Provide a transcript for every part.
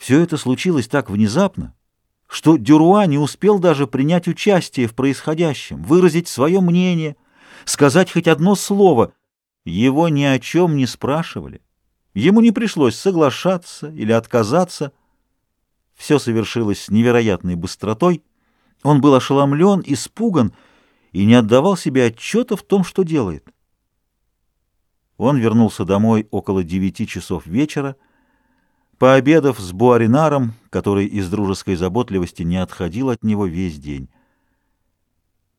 Все это случилось так внезапно, что Дюруа не успел даже принять участие в происходящем, выразить свое мнение, сказать хоть одно слово. Его ни о чем не спрашивали. Ему не пришлось соглашаться или отказаться. Все совершилось с невероятной быстротой. Он был ошеломлен, испуган и не отдавал себе отчета в том, что делает. Он вернулся домой около девяти часов вечера, пообедав с Буаринаром, который из дружеской заботливости не отходил от него весь день.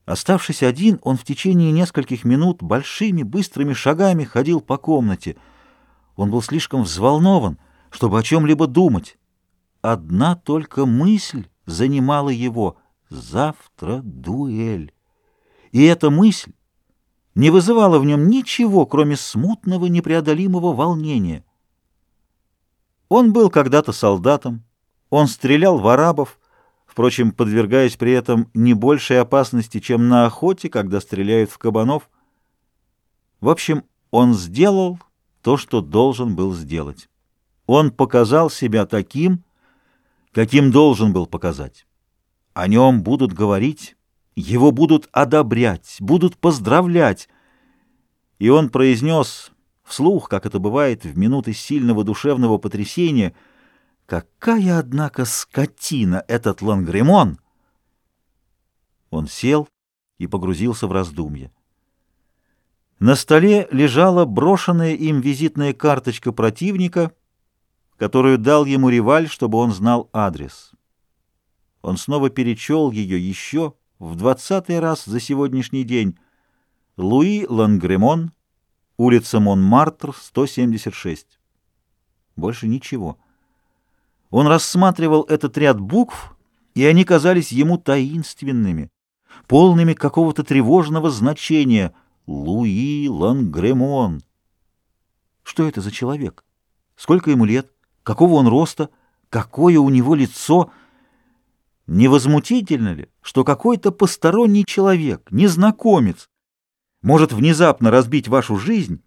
Оставшись один, он в течение нескольких минут большими быстрыми шагами ходил по комнате. Он был слишком взволнован, чтобы о чем-либо думать. Одна только мысль занимала его — завтра дуэль. И эта мысль не вызывала в нем ничего, кроме смутного непреодолимого волнения. Он был когда-то солдатом, он стрелял в арабов, впрочем, подвергаясь при этом не большей опасности, чем на охоте, когда стреляют в кабанов. В общем, он сделал то, что должен был сделать. Он показал себя таким, каким должен был показать. О нем будут говорить его будут одобрять, будут поздравлять. И он произнес вслух, как это бывает в минуты сильного душевного потрясения, «Какая, однако, скотина этот Лангремон!» Он сел и погрузился в раздумье. На столе лежала брошенная им визитная карточка противника, которую дал ему Реваль, чтобы он знал адрес. Он снова перечел ее еще в двадцатый раз за сегодняшний день. Луи Лангремон, улица Монмартр, 176. Больше ничего. Он рассматривал этот ряд букв, и они казались ему таинственными, полными какого-то тревожного значения. Луи Лангремон. Что это за человек? Сколько ему лет? Какого он роста? Какое у него лицо? Невозмутительно ли, что какой-то посторонний человек, незнакомец, может внезапно разбить вашу жизнь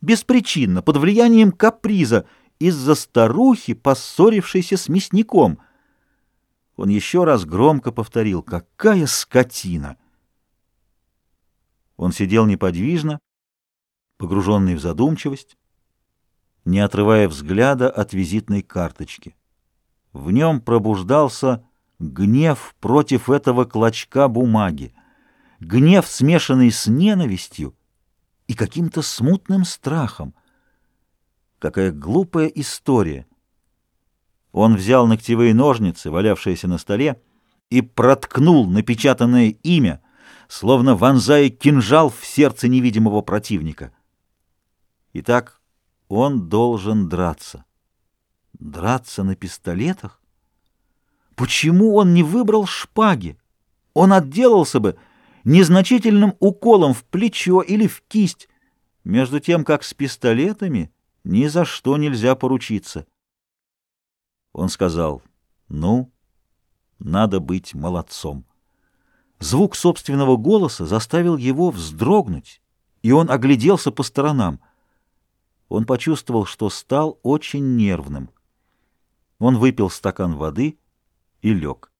беспричинно, под влиянием каприза, из-за старухи, поссорившейся с мясником? Он еще раз громко повторил «Какая скотина!» Он сидел неподвижно, погруженный в задумчивость, не отрывая взгляда от визитной карточки. В нем пробуждался Гнев против этого клочка бумаги, гнев, смешанный с ненавистью и каким-то смутным страхом. Какая глупая история! Он взял ногтевые ножницы, валявшиеся на столе, и проткнул напечатанное имя, словно вонзая кинжал в сердце невидимого противника. Итак, он должен драться. Драться на пистолетах? Почему он не выбрал шпаги? Он отделался бы незначительным уколом в плечо или в кисть, между тем, как с пистолетами ни за что нельзя поручиться. Он сказал, ну, надо быть молодцом. Звук собственного голоса заставил его вздрогнуть, и он огляделся по сторонам. Он почувствовал, что стал очень нервным. Он выпил стакан воды и лег.